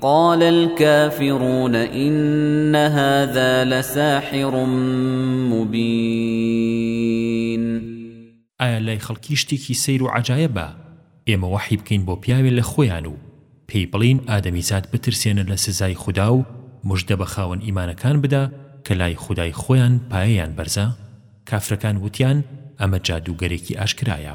قال الكافرون إن هذا لساحر مبين ئایا لای خەڵکی شتێکی سەیر و عەجایەبە ئێمە وەحی بکەین بۆ پیاوێ لە خۆیان و پێی بڵێین ئادەمیزاد بترسێنە لە سزای خودا و مژدە بە خاوەن ئیمانەکان بدە کە لای خودای خۆیان پایەیان بەرزە؟ کافرەکان وتیان ئەمە جادووگەرێکی ئاشکرایە.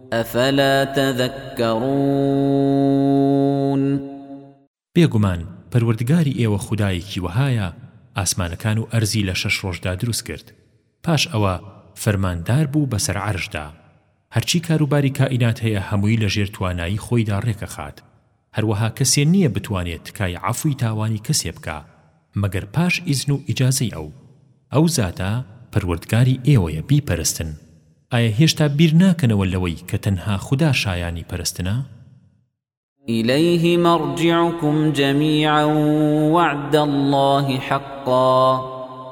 افلا تذکرون بێگومان پەروەردگاری ئێوە خودایەکی وەهایە ئاسمانەکان و ئەرزی لە شەش ڕۆژدا دروست کرد پاش ئەوە فەرماندار بوو بەسەر عەرشدا هەرچی کاروباری کائینات هەیە هەمووی لەژێر توانایی خۆیدا ڕێکەخات هەروەها کەسێ نییە بتوانێ تکای عەفوی تاوانی کەسێ بکا مەگەر پاش ئیزن و ئیجازەی ئەو ئەو زاتە، پەروەردگاری ئێوەیە بیپەرستن، ئایا هێشتا بیر ناکەنەوە لەوەی کە تەنها خودا شایانی پەرستنە؟ إلیه مرجعکم جمیعا وعد اللە حقا.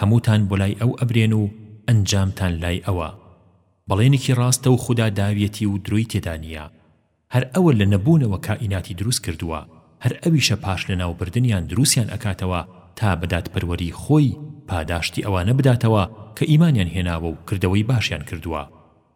هەمووتان بۆ لای ئەو ئەبرێن و ئەنجامتان لای ئەوە بەڵێنێکی ڕاستە و خودا داویەتی و درۆی تێدا نییە هەر ئەوە لە نەبوونەوە کائیناتی دروست کردووە هەر ئەویشە پاش لەناوبردنیان دروستیان ئەکاتەوە تا بە دادپەروەری خۆی پاداشتی ئەوانە بداتەوە کە ئیمانیان هێناوە و کردەوەی باشیان کردووە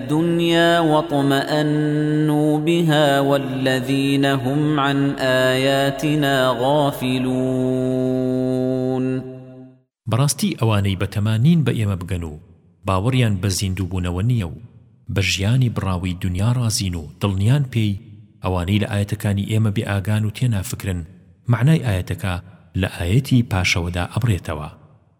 الدنيا واطمأنوا بها والذين هم عن آياتنا غافلون بەڕاستی ئەوانەی بەتەما نین بە ئێمە بگەن و باوەڕیان بە زیندووبوونەوە نییە و بە ژیانی بڕاوەی دونیا ڕازین و دڵنیان پێی ئەوانەی لە ئایەتەکانی ئێمە بێئاگان و تێنافکرن مەعنای ئایەتەکە لە ئایەتی پاشەوەدا ئەبڕێتەوە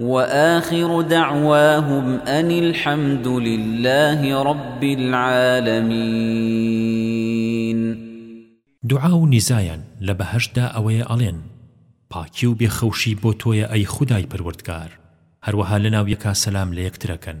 وآخر دعواهم أن الحمد لله رب العالمین دوعا و نیزایان لە بەهەشتدا ئەوەیە ئەڵێن، پاکی و بێ خەوشی بۆ تۆیە ئەی خودای پەروەردگار، هەروەها لەناو یەکا سەلام لەیەکترەکەن،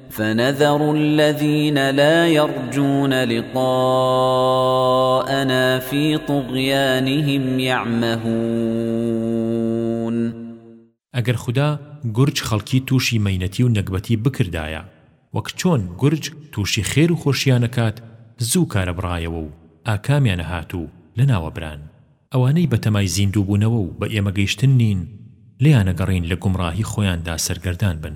فنذر الذين لا يرجون لقاءنا في طغيانهم يعمهون ئەگەر خودا گورج خەڵکی تووشی مەینەتی و نەگبەتی بکردایە وەک چۆن گورج تووشی خێر و خۆشیان ئەکات زوو کارە بڕایەوە و ئاکامیان ئەهات و لەناوە بران ئەوانەی بەتەمای زیندوو بوونەوە و بە ئێمە گەیشتن نین لێیان ئەگەڕێین لە گومڕاهی خۆیاندا سەرگەردان بن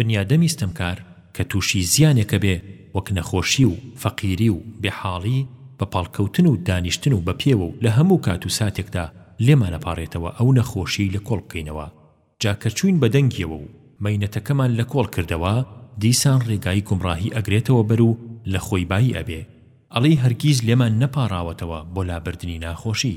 بنیادەمی ستەمکار کە تووشی زیانێکە بێ وەک نەخۆشی و فەقیری و بێحاڵی بە پاڵکەوتن و دانیشتن و بە پێوە و لە هەموو کات و ساتێکدا لێمان ئەپاڕێتەوە ئەو نەخۆشیەی لە کۆڵ بکەینەوە جا کە چووین بە دەنگیەوە و مەینەتەکەمان لە کۆڵ کردەوە دیسان ڕێگایی گومڕاهی ئەگرێتەوە بەر و لە خۆی بایی ئەبێ ئەڵێی هەرگیز لێمان نەپاڕاوەتەوە بۆ لابردنی ناخۆشی.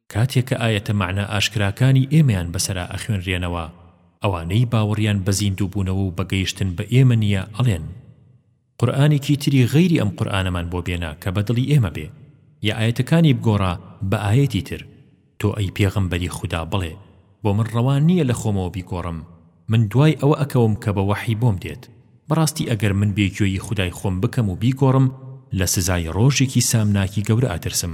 کاتێک کە ئایەتە مەعنا ئاشکراکانی ئێمەیان بەسەرا ئەخوێنرێنەوە ئەوانەی باوەڕیان بە زیندووبوونەوە و بە گەیشتن بە ئێمە نییە ئەڵێن، قورئانێکی تری غەیری ئەم قورئانەمان بۆ بێنە کە بە دڵی ئێمە بێ، یا ئایەتەکانی بگۆڕە بە ئایەتی تر، تۆ ئەی پێغەمبەری خودا بڵێ، بۆ من ڕەوا نییە لە خۆمەوە بیگۆڕم، من دوای ئەوە ئەکەوم کە بە وەحی بۆم دێت، بەڕاستی ئەگەر من بێ گوێیی خودای خۆم بکەم و بیگۆڕم لە سزای ڕۆژێکی سامناکی گەورە ئەترسم.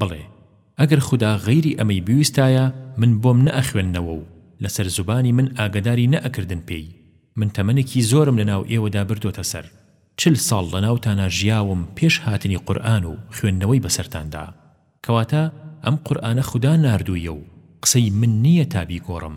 بڵێ، ئەگەر خودا غەیری ئەمەی بویستایە من بۆم نەئەخوێننەوە و لەسەر زوبانی من ئاگەداری نەئەکردن پێی، من تەمەنێکی زۆرم لەناو ئێوەدا بردۆتە سەر، چل ساڵ لەناوتانا ژیاوم پێش هاتنی قورئان و خوێندنەوەی بەسەرتاندا، کەواتە ئەم قورئانە خودا ناردوویە و قسەی من نییە تا بیگۆڕم،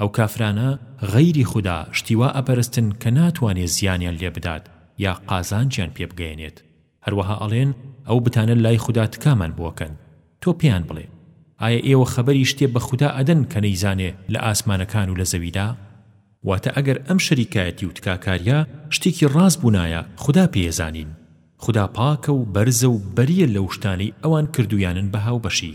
ئەو کافرانە غەیری خودا شتی وا ئەپەرستن کە ناتوانێ زیانیان لێ بدات یا قازانجیان پێ بگەیەنێت، هەروەها ئەڵێن، ئەو بتانە لای خودا تکامان بۆکەن، تۆ پێیان بڵێ، ئایا ئێوە خەبەری شتێ بە خودا ئەدەن کە نەیزانێ لە ئاسمانەکان و لە زەویدا؟ واتە ئەگەر ئەم شەریکایەتی و تکاکارییە شتێکی ڕاست بوونایە خودا پێیە زانین، خودا پاکە و بەرزە و بەرییە لەو شتانەی ئەوان کردوویانن بە هاوبەشی.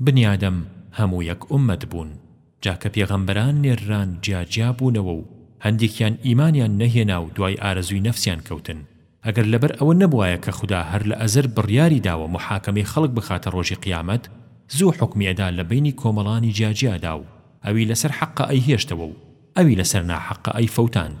بنی ئادەم هەموو یەک ئوممەت بوون جا کە پێغەمبەران نێرران جیا جیا بوونەوە و هەندێکیان ئیمانیان نەهێنا و دوای ئارەزووی نەفسیان کەوتن ئەگەر لەبەر ئەوە نەبوایە کە خودا هەر لە ئەزەل بڕیاری داوە موحاکەمەی خەڵک بخاتە ڕۆژی قیامەت زوو حوکمی ئەدا لە بەینی کۆمەڵانی جیا جیادا و ئەوی لەسەر حەقە ئەیهێشتەوە و ئەوی لەسەر ناحەقە ئەیفەوتاند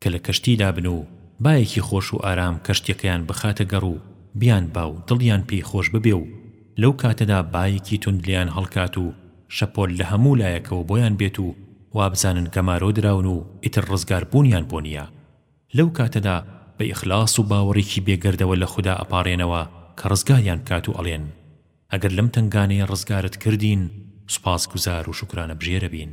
کە لە کەشتی دابن و بایەکی خۆش و ئارام کەشتیەکەیان بخاتە گەڕ و بیان با و دڵیان پێی خۆش ببێ و لەو کاتەدا بایەکی توند لێیان هەڵکات و شەپۆل لە هەموو لایەکەوە بۆیان بێت و وابزانن گەمارۆ دراون و ئیتر ڕزگار بوونیان بۆ نیە لەو کاتەدا بە ئیخلاس و باوەڕێکی بێ گەردەوە لە خودا ئەپاڕێنەوە کە ڕزگاریان بکات و ئەڵێن ئەگەر لەم تەنگانەیە ڕزگارت کردین سوپاس گوزار و شوکرانە بژێرە بین.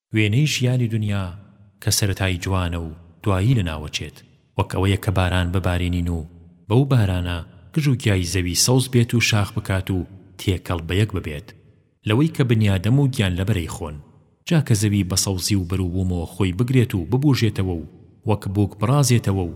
وێنەی ژیانی دونیا کە سەرەتایی جوانە و دوایی لەناوەچێت، وەک ئەوەیە کە باران ببارێنین و بەو بارانە گژ و گیای زەوی سەوز بێت و شاخ بکات و تێکەڵ بە یەک ببێت لەوەی کە بنیادەم و گیانلەبەرەی خۆن، جا کە زەوی بە سەوزی و بەروبوومەوە خۆی بگرێت و ببووژێتەوە و وەک بووک بڕازێتەوە و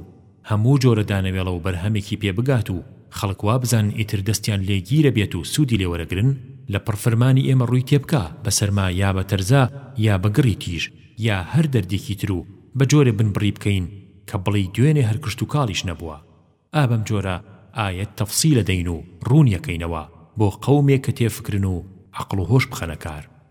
هەموو جۆرە دانەوێڵە و بەرهەمێکی پێ بگات و خەڵک وا بزانن ئیتر دەستیان لێ گیرە بێت و سوودی لێ وەرەگرن، لە پڕ فرمانی ئێمە ڕووی تێ بکا بە سەرما یا بە تەرزا یا بە گڕی تیژ یا هەر دەردێکی تر و بە جۆرێ بنبڕی بکەین کە بڵێی دوێنێ هەر کشتوکاڵیش نەبووە. ئا بەم جۆرە ئایەت تەفسیلە دەین و ڕوونی ئەکەینەوە بۆ قەومێ کە تێ فکرن و عەقڵ و هۆش بخەنە کار.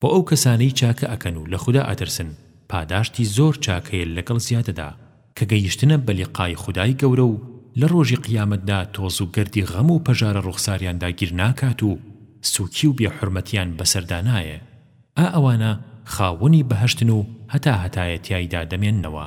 بۆ ئەو کەسانەی چاکە ئەکەن و لە خودا ئەترسن پاداشتی زۆر چاک هەیە لەگەڵ زیادەدا کە گەیشتنە بە لقای خودای گەورە و لە ڕۆژی قیامەتدا تۆز و گەردی غەم و پەژارە ڕوخساریان داگیر ناکات و سوکی و بێ حورمەتیان بەسەردا نایێ ئا ئەوانە خاوەنی بەهەشتن و هەتا هەتایە تیایدا دەمێننەوە.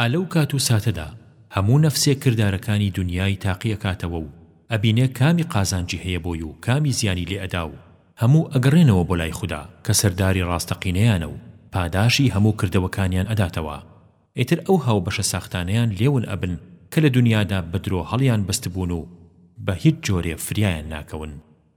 ئا لەو کات و ساتەدا هەموو نەفسێک کردارەکانی دونیای تاقی ئەکاتەوە و ئەبینێ کامی قازانجی هەیە بۆی و کامی زیانی لێ ئەدا و هەموو ئەگەڕێنەوە بۆ لای خودا کە سەرداری ڕاستەقینەیانە و پاداشی هەموو کردەوەکانیان ئەداتەوە ئیتر ئەو هاوبەشە ساختانەیان لێ ون ئەبن کە لە دونیادا بە درۆ هەڵیان بەستبوون و بە هیچ جۆرێ فریایان ناکەون.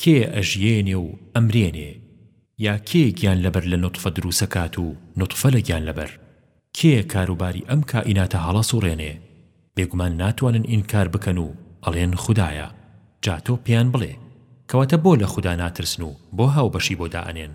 کێ ئەژیێنێ و ئەمرێنێ یا کێ گیان لەبەر لە نوتفە دروسەکات و نوتفە لە گیان لەبەر کێ کاروباری ئەم کائیناتە هەڵە سوڕێنێ بێگومان ناتوانن ئینکار بکەن و ئەڵێن خودایە جا تۆ پێیان بڵێ کەواتە بۆ لە خودا ناترسن و بۆ هاوبەشی بۆ دائەنێن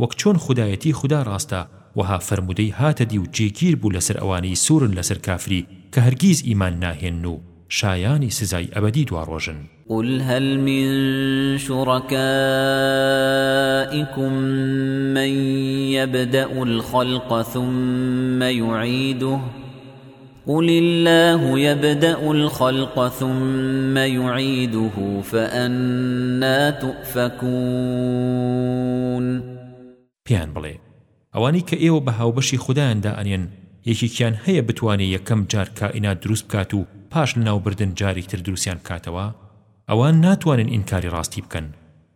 وەک چۆن خودایەتی خودا ڕاستە، وەها فەرموودەی هاتە دی و جێگیر بوو لەسەر ئەوانەی سوورن لەسەر کافری کە هەرگیز ئیمان ناهێنن و شایانی سزای ئەبەدی دواڕۆژن. قل هل من شركائكم من يبدأ الخلق ثم يعيده قل الله یبدأ الخلق ثم یعیده فأنا تؤفکون پێیان بڵێ، ئەوانەی کە ئێوە بە هاوبەشی خودایان دائەنێن، یەکێکیان هەیە بتوانێ یەکەم جار کائینات دروست بکات و پاش لەناوبردن جارێکی تر دروستیان بکاتەوە؟ ئەوان ناتوانن ئینکاری ڕاستی بکەن.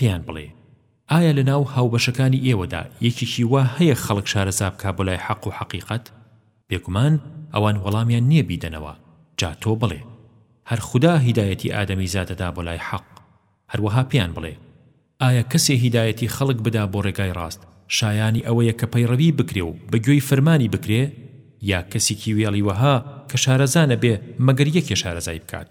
پێیان بڵێ، ئایا لە ناو هاوبەشەکانی ئێوەدا یەکێکی وا هەیە خەڵک شارەزا بکا بۆ لای حەق و حەقیقەت؟ بێگومان ئەوان وەڵامیان نییە بیدەنەوە، جا تۆ بڵێ، هەر خودا هیدایەتی ئادەمیزادە دا بۆ لای حەق. هەروەها پێیان بڵێ، ئایا کەسێ هیدایەتی خەڵک بدا بۆ ڕێگای ڕاست شایانی ئەوەیە کە پەیڕەوی بکرێ و بە گوێی فەرمانی بکرێ؟ یا کەسێکی وێڵی وەها کە شارەزا نەبێ مەگەر یەکێ شارەزای بکات؟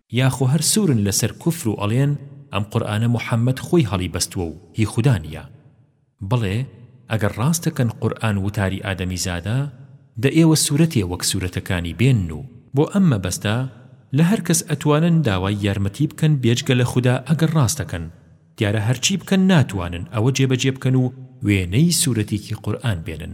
یاخۆ هەر سوورن لەسەر کوفر و ئەڵێن ئەم قورئانە محمد خۆی هەڵی بەستووە و هی خودا نییە بڵێ ئەگەر ڕاست دەکەن قورئان وتاری ئادەمیزادە دە ئێوە سورەتێ وەک سورەتەکانی بێنن و بۆ ئەم مەبەستە لە هەر کەس ئەتوانن داوای یارمەتی بکەن بێجگە لە خودا ئەگەر ڕاست دەکەن دیارە هەرچی بکەن ناتوانن ئەوە جێبەجێ بکەن و وێنەی سورەتێکی قورئان بێنن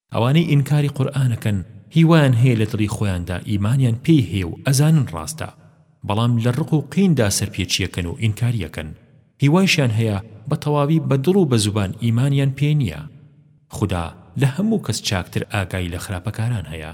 ئەوانەی ئینکاری قورئانەکەن هیوایان هەیە لە دڵی خۆیاندا ئیمانیان پێی هەیە و ئەزانن ڕاستە بەڵام لە ڕق و قیندا سەرپێچیەکەن و ئینکاریەکەن هیوایشیان هەیە بە تەواوی بە دڵ و بە زوبان ئیمانیان پێ نیە خودا لە هەموو کەس چاکتر ئاگای لە خراپەکاران هەیە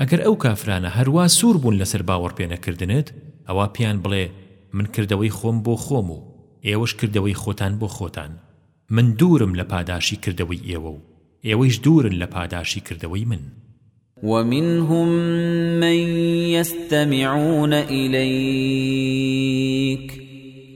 ئەگەر ئەو کافرانە هەروا سوور بوون لەسەر باوەڕپێنەکردنت، ئەوا پێیان بڵێ، من کردەوەی خۆم بۆ خۆم و ئێوەش کردەوەی خۆتان بۆ خۆتان، من دوورم لە پاداشی کردەوەی ئێوە و ئێوەیش دوورن لە پاداشی کردەوەی من. ومنهم من یستمعون الیک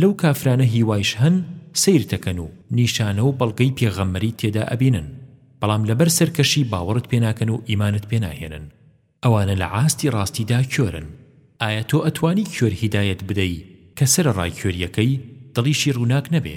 لەو کافرانە هیوایش هەن سەیرتەکەن و نیشانە و بەڵگەی پێغەمبەریت تێدا ئەبینن بەڵام لەبەر سەرکەشی باوەڕت پێناکەن و ئیمانت پێناهێنن ئەوانە لە عاستی ڕاستیدا کێرن ئایا تۆ ئەتوانی کێر هیدایەت بدەی کە سەرەڕای کێریەکەی دڵیشی ڕووناک نەبێ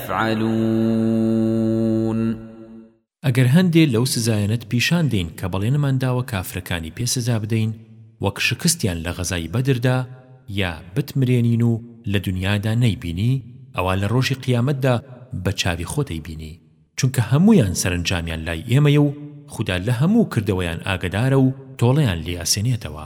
تفعلون ئەگەر هەندێ لەو سزایانەت پیشان دەین کە بەڵێنمان داوە کافرەکانی پێ سزا بدەین وەک شکستیان لە غەزای بەدردا یا بتمرێنین و لە دنیادا نەیبینی ئەوا لە ڕۆژی قیامەتدا بە چاوی خۆت ئەیبینی چونکە هەموویان سەرەنجامیان لای ئێمەیە و خودا لە هەموو کردەوەیان ئاگەدارە و تۆڵەیان لێ ئەسێنێتەوە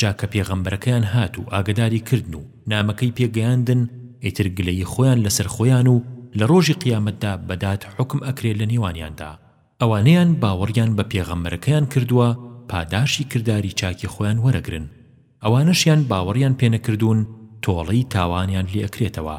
جا کە پێغەمبەرەکەیان هات و ئاگەداری کردن و نامەکەی پێ گەیاندن ئیتر گلەیی خۆیان لەسەر خۆیان و لە ڕۆژی قیامەتدا بە داد حوکم ئەکرێ لە نێوانیاندا ئەوانەیان باوەڕیان بە پێغەمبەرەکەیان کردووە پاداشتی کرداری چاکی خۆیان وەرەگرن ئەوانەشیان باوەڕیان پێ نەکردوون تۆڵەی تاوانیان لێ ئەکرێتەوە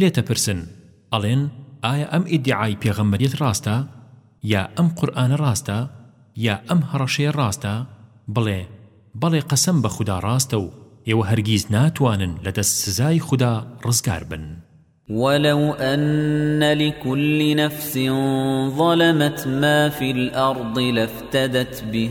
لێتەپرسن ئەڵێن ئایا ئەم ئیدعای پێغەمبەریەت ڕاستە یا ئەم قورئانە ڕاستە یا ئەم هەڕەشەیە ڕاستە بڵێ بەڵێ قەسەم بە خودا ڕاستە و ئێوە هەرگیز ناتوانن لە دەست سزای خودا ڕزگار بن. ولو أن لكل نفس ظلمت ما في الأرض لافتدت به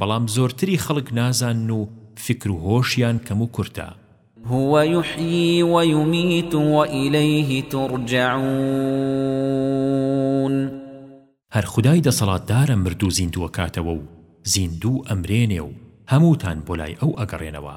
بەڵام زۆرتری خەڵک نازانن و فیکر و هۆشیان کەم و کورتە. هو یحیی و یمیت و الیه ترجعون. هەر خودای دەسەڵاتدارە مردوو زیندووەکاتەوە و زیندوو ئەمرێنێ و هەمووتان بۆ لای ئەو ئەگەڕێنەوە.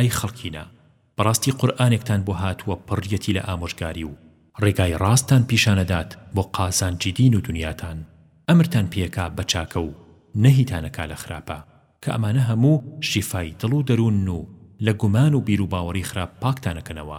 ئەی خەڵکینە، بەڕاستی قورئانێکتان بۆ هاتووە پڕیەتی لە ئامۆژگاری و ڕێگای ڕاستتان پیشانەدات بۆ قازانجی دین و دونیاتان، ئەمرتان پێکا بە چاکە و نەهیتان ئەکا لە خراپە، کە ئەمانە هەموو شیفای دڵ و دەروونن و لە گومان و بیروباوەڕی خراپ پاکتان ئەکەنەوە،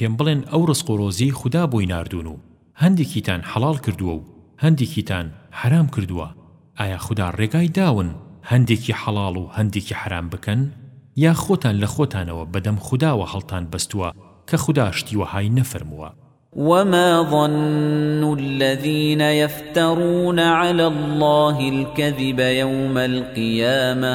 پێم بڵێن ئەو ڕزق و ڕۆزیەی خودا بۆی ناردوون و هەندێکیتان حەڵاڵ کردووە و هەندێکیتان حەرام کردووە ئایا خودا ڕێگای داون هەندێکی حەڵاڵ و هەندێکی حەرام بکەن یا خۆتان لە خۆتانەوە بەدەم خوداوە هەڵتان بەستووە کە خودا شتی وەهای نەفەرمووە. وما ظن الذين يفترون على الله الكذب يوم القيامة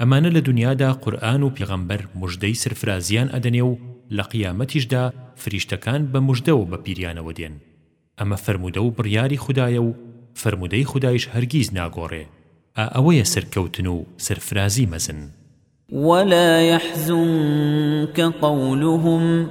ئەمانە لە دونیادا قورئان و پێغەمبەر موژدەی سەرفرازییان ئەدەنێ و لە قیامەتیشدا فریشتەکان بە موژدەوە بە پیریانەوە دێن ئەمە فەرموودە و بڕیاری خودایە و فەرموودەی خودایش هەرگیز ناگۆڕێ ئا ئەوەیە سەرکەوتن و سەرفرازی مەزن ولا يحزنك قولهم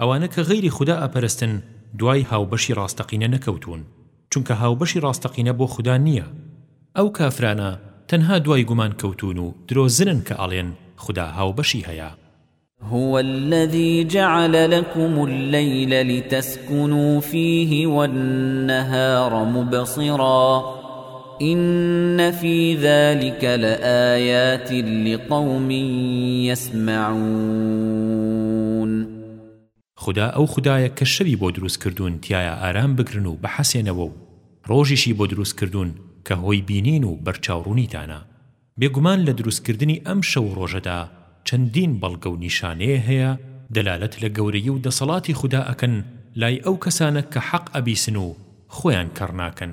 ئەوانە کە غەیری خودا ئەپەرستن دوای هاوبەشی ڕاستەقینە نەکەوتوون چونکە هاوبەشی ڕاستەقینە بۆ خودا نییە ئەو کافرانە تەنها دوای گومان کەوتوون و درۆزنن کە ئەڵێن خودا هاوبەشی هەیە. هو الذي جعل لكم الليل لتسكنوا فيه والنهار مبصرا ان فی ذلک لآیات لقوم یسمعون خودا ئەو خودایە کە شەوی بۆ دروست کردوون تیایا ئارام بگرن و بحەسێنەوە و ڕۆژیشی بۆ دروست کردوون کە هۆی بینین و بەرچاوڕوونیتانە بێگومان لە دروست کردنی ئەم شەو و ڕۆژەدا چەندین بەڵگە و نیشانەیە هەیە دەلالەت لە گەورەی و دەسەڵاتی خودا ئەکەن لای ئەو کەسانە کە حەق ئەبیسن و خۆیان کەڕ ناکەن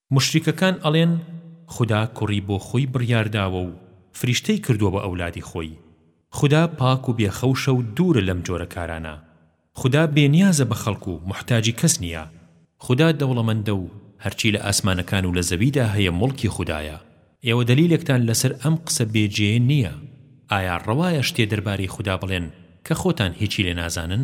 موشریکەکان ئەڵێن خودا کوڕی بۆ خۆی بڕیار داوە و فریشتەی کردووە بە ئەولادی خۆی خودا پاک و بێ خەوشە و دوورە لەم جۆرە کارانە خودا بێ نیازە بە خەڵک و موحتاجی کەس نییە خودا دەوڵەمەندە و هەرچی لە ئاسمانەکان و لە زەویدا هەیە موڵکی خودایە. ئێوە دەلیلێکتان لەسەر ئەم قسە بێ جێیە نییە، ئایا ڕەوایە شتێ دەربارەی خودا بڵێن کە خۆتان هیچی لێ نازانن؟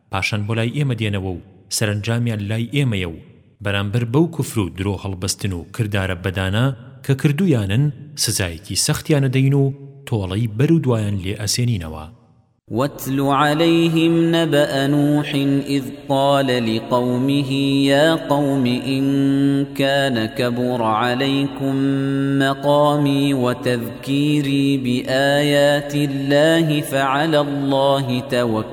پاشان بۆ لای ئێمە دێنەوە و سەرەنجامیان لای ئێمەیە و بەرامبەر بەو کفر و درۆ هەڵبستن و کردارە بەدانە کە کردوویانن سزایەکی سەختیان ئەدەین و تۆڵەی بەر و دوایان لێ ئەسێنینەوە. واتل علیهم نبأ نوح اذ قال لقومه یا قوم ان کان کبر علیکم مقامی وتذکیری بآیات الله فعلی الله توکلت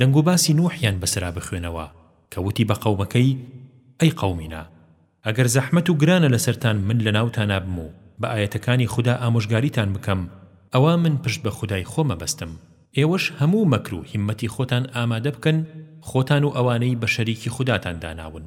دەنگۆ باسی نوحیان بەسەرا بخوێنەوە کە وتی بە قەومەکەی، ئەی قەومینا! ئەگەر زەحمەت و گرانە لەسەرتان من لەناوتانا بم و بە ئایەتەکانی خودا ئامۆژگاریتان بکەم، ئەوا من پشت بە خودای خۆم ئەبەستم، ئێوەش هەموو مەکر و هیممەتی خۆتان ئامادە بکەن، خۆتان و ئەوانەی بە شەریکی خوداتان داناون.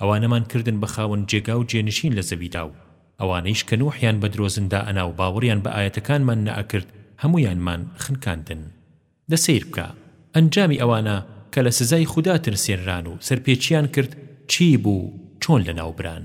ئەوانەمان کردن بە خاوەن جێگا و جێنشین لە زەویدا و ئەوانەیش کە نوحیان بە درۆزن دائەنا و باوەڕیان بە ئایەتەکانمان نەئەکرد هەموویانمان خنکاندن دە سەیر بکە ئەنجامی ئەوانە کە لە سزای خودا ترسێنران و سەرپێچیان کرد چی بوو چۆن لەناوبران.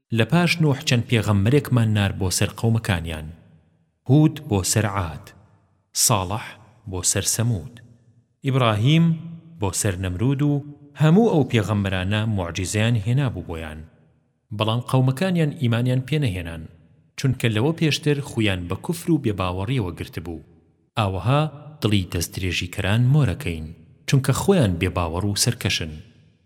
لە پاش نوح چەند پێغەمبەرێکمان نارد بۆ سەر قەومەکانیان هود بۆ سەر عاد صالح بۆ سەر سەمود ابراهیم بۆ سەر نەمرود و هەموو ئەو پێغەمبەرانە موعجیزەیان هێنابوو بۆیان بەڵام قەومەکانیان ئیمانیان پێ نەهێنان چونکە لەوە پێشتر خویان بە کوفر و بێباوەڕیەوە گرتبوو ئاوەها دڵی دەستدرێژیکەران مۆرەکەین چونکە خۆیان بێباوەڕ و سەرکەشن.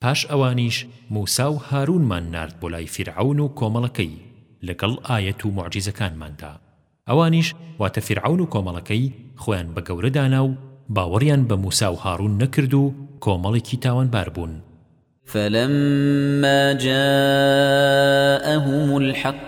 پاش ئەوانیش موسا و هارونمان نارد بۆ لای فیرعەون و کۆمەڵەکەی لەگەڵ ئایەت و موعجیزەکانماندا ئەوانیش واتە فیرعەون و کۆمەڵەکەی خۆیان بە گەورە دانا و باوەڕیان بە موسا و هارون نەکرد و کۆمەڵێکی تاوانبار بوون فلما جاءهم الحق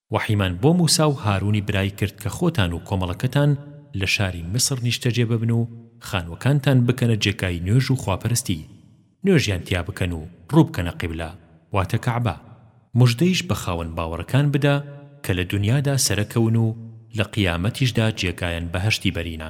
وەحیمان بۆ موسا و هارونی برای کرد کە خۆتان و کۆمەڵەکەتان لە شاری میسر نیشتەجێ ببن و خانوەکانتان بکەنە جێگای نوێژ و خواپەرستی نوێژیان تیا بکەن و ڕووبکەنە قیبلە واتە کەعبە، مژدەیش بە خاوەن باوەڕەکان بدە کە لە دونیادا سەرەکەون و لە قیامەتیشدا جێگایان بەهەشتی بەرینە.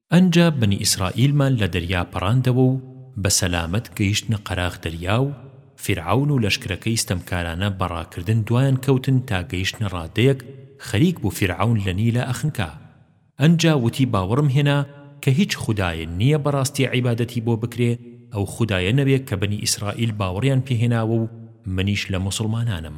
ئەنجا بەنی ئیسرائیلمان لە دەریا پەڕاندەوە و بە سەلامەت گەیشتنە قەراغ دەریا و فیرعەون و لەشکرەکەی ستەمکارانە بە ڕاکردن دوایان کەوتن تا گەیشتنە ڕادەیەک خەریک بوو فیرعەون لە نیلە ئەخنکا ئەنجا وتی باوەڕم هێنا کە هیچ خودایە نییە بە ڕاستی عیبادەتی بۆ بکرێ ئەو خودایە نەبێ کە بەنی ئیسرائیل باوەڕیان پێ هێناوە و منیش لە موسڵمانانم.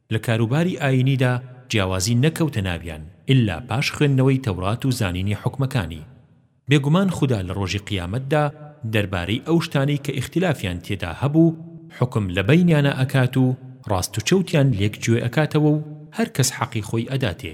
لە کاروباری ئایینیدا جیاوازی نەکەوتە ناویان ئیلا پاش خوێندنەوەی تەورات و زانینی حوکمەکانی. بێگومان خودا لە ڕۆژی قیامەتدا دەربارەی ئەو شتانەی کە ئیختیلافیان تێدا هەبوو حوکم لە بەینیانا ئەکات و ڕاست و چەوتیان لێک جوێ ئەکاتەوە و هەر کەس حەقی خۆی ئەداتێ.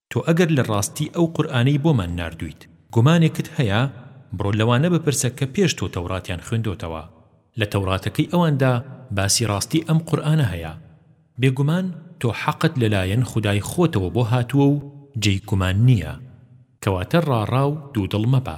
تۆ ئەگەر لە ڕاستی ئەو قورئانەی بۆمان ناردوویت گومانێکت هەیە، بڕۆ لەوانە بپرسە کە پێش تۆ تەوراتیان خوێندۆتەوە، لە تەوراتەکەی ئەواندا باسی ڕاستی ئەم قورئانە هەیە. بێگومان تۆ حەقت لەلایەن خودای خۆتەوە بۆ هاتووە و جێی گومان نییە. کەواتە ڕاڕا و دوودڵ مەبە.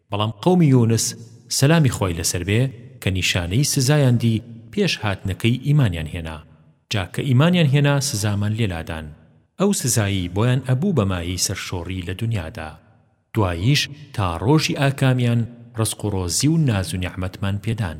بەڵام قەومی یونس سەلامی خوای لەسەر بێ کە نیشانەی سزایان دی پێش هاتنەکەی ئیمانیان هێنا جا کە ئیمانیان هێنا سزامان لێ لادان ئەو سزایەی بۆیان ئەبوو بە مایەی سەرشۆڕی لە دونیادا دواییش تا ڕۆژی ئاکامیان ڕزق و ڕۆزی و ناز و نیعمەتمان پێدان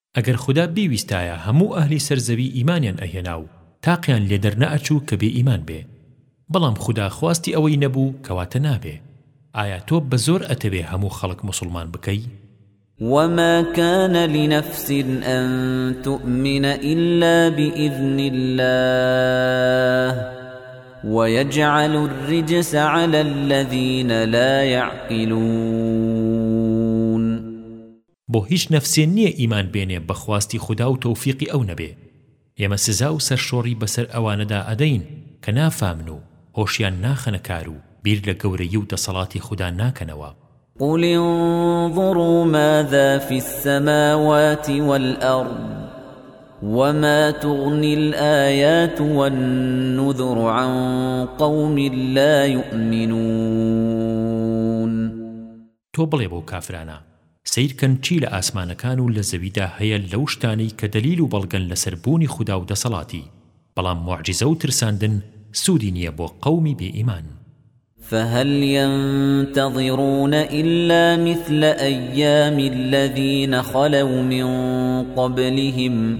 ئەگەر خودا بیویستایە هەموو ئەهلی سەر زەوی ئیمانیان ئەهێنا و تاقیان لێ دەرنەئەچوو کە بێ ئیمان بێ بەڵام خودا خواستی ئەوەی نەبوو کەواتە نابێ ئایا تۆ بە زۆر ئەتەوێ هەموو خەڵک موسڵمان بکەی؟ وما كان لنفس أن تؤمن إلا بإذن الله ويجعل الرجس على الذين لا يعقلون بۆ هیچ نەفسێ نیە ئیمان بێنێ بە خواستی خودا و تەوفیقی ئەو نەبێ ئێمە سزا و سەرشۆڕی بەسەر ئەوانەدا ئەدەین کە نافامن و هۆشیان ناخەنە کار و بیر لە گەورەیی و دەسەڵاتی خودا ناکەنەوە قل انظروا ماذا في السماوات والأرض وما تغني الآيات والنذر عن قوم لا يؤمنون تۆ بڵێ بەو کافرانە، سەیر کەن چی لە ئاسمانەکان و لە زەویدا هەیە لەو شتانەی کە دەلیل و بەڵگەن لەسەر بوونی خودا و دەسەڵاتی، بەڵام موعجیزە و ترساندن سوودی نییە بۆ قەومی بێ ئیمان. فهل ینتظرون الا مثل ایام الذین خلوا من قبلهم،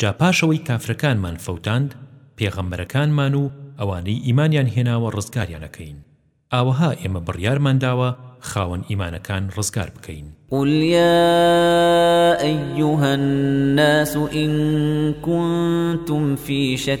جا پاشەوەی کافرەکانمان فەوتاند، پێغەمبەرەکانمان و ئەوانەی ئیمانیان هێناوە ڕزگاریان ئەکەین، ئاوەها ئێمە بڕیارمان داوە خاوەن ئیمانەکان ڕزگار بکەین. قل یا ایها الناس ان کنتم فی شک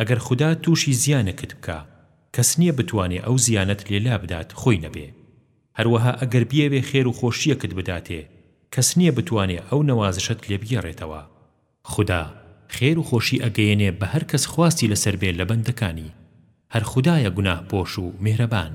ئەگەر خودا توشی زیانەکت بکا کەس نیە بتوانێ ئەو زیانەت لێ لابدات خۆی نەبێ هەروەها ئەگەر بیەوێ خێر و خۆشیەکت بداتێ کەس نیە بتوانێ ئەو نەوازشەت لێ بگێڕێتەوە خودا خێر و خۆشی ئەگەیەنێ بە هەر کەس خواستی لەسەر بێ لە بەندەکانی هەر خودایە گوناه پۆش و میهرەبان.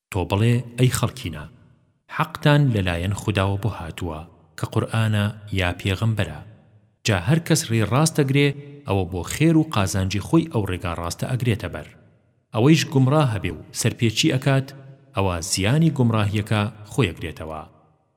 تۆ بڵێ ئەی خەڵکینە، حەقتان لە لایەن خوداوە بۆ هاتووە کە قورئانە یا پێغەمبەرە، جا هەر کەس ڕێی ڕاست دەگرێ ئەوە بۆ خێر و قازانجی خۆی ئەو ڕێگا ڕاستە ئەگرێتە بەر، ئەوەیش گومڕاهەبێ و سەرپێچی ئەکات ئەوە زیانی گومڕاهیەکە خۆیەگرێتەوە،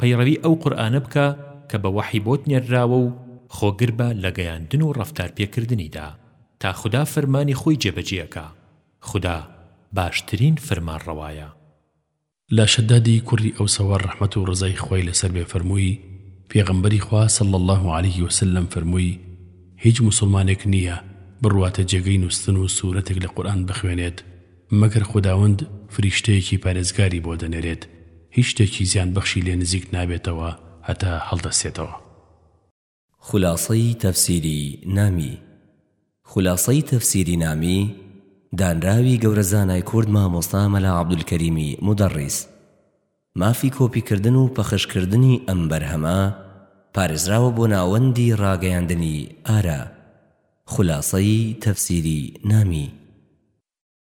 پەیڕەوی ئەو قورئانە بکە کە بە وەحی بۆت نێرراوە و خۆگر بە لە گەیاندن و ڕەفتار پێکردنیدا تا خودا فەرمانی خۆی جێبەجێ ئەکا خودا باشترین فەرمانڕەوایە. لە شەدادی کوڕی ئەوسەوە ڕەحمەت و ڕەزای خوای لەسەر بێ فەرمووی، پێغەمبەری خوا صلی اللە علیە وسلم فەرمووی، هیچ موسڵمانێک نییە بڕواتە جێگەی نووستن و سورەتێک لە قورئان بخوێنێت، مەگەر خوداوەند فریشتەیەکی پارێزگاری بۆ دەنێرێت هیچ شتێکی زیان بەخشی لێ نزیک نابێتەوە هەتا هەڵدەستێتەوە. خولاسەی تەفسیری نامی خولاسەی تەفسیری نامی دانراوی گەورە زانای کورد مامۆستا مەلا عەبدولکەریمی مودەڕیس. مافی کۆپی کردن و پەخش کردنی ئەم بەرهەمە پارێزراوە بۆ ناوەندی ڕاگەیاندنی ئارا. خولاسەی تەفسیری نامی.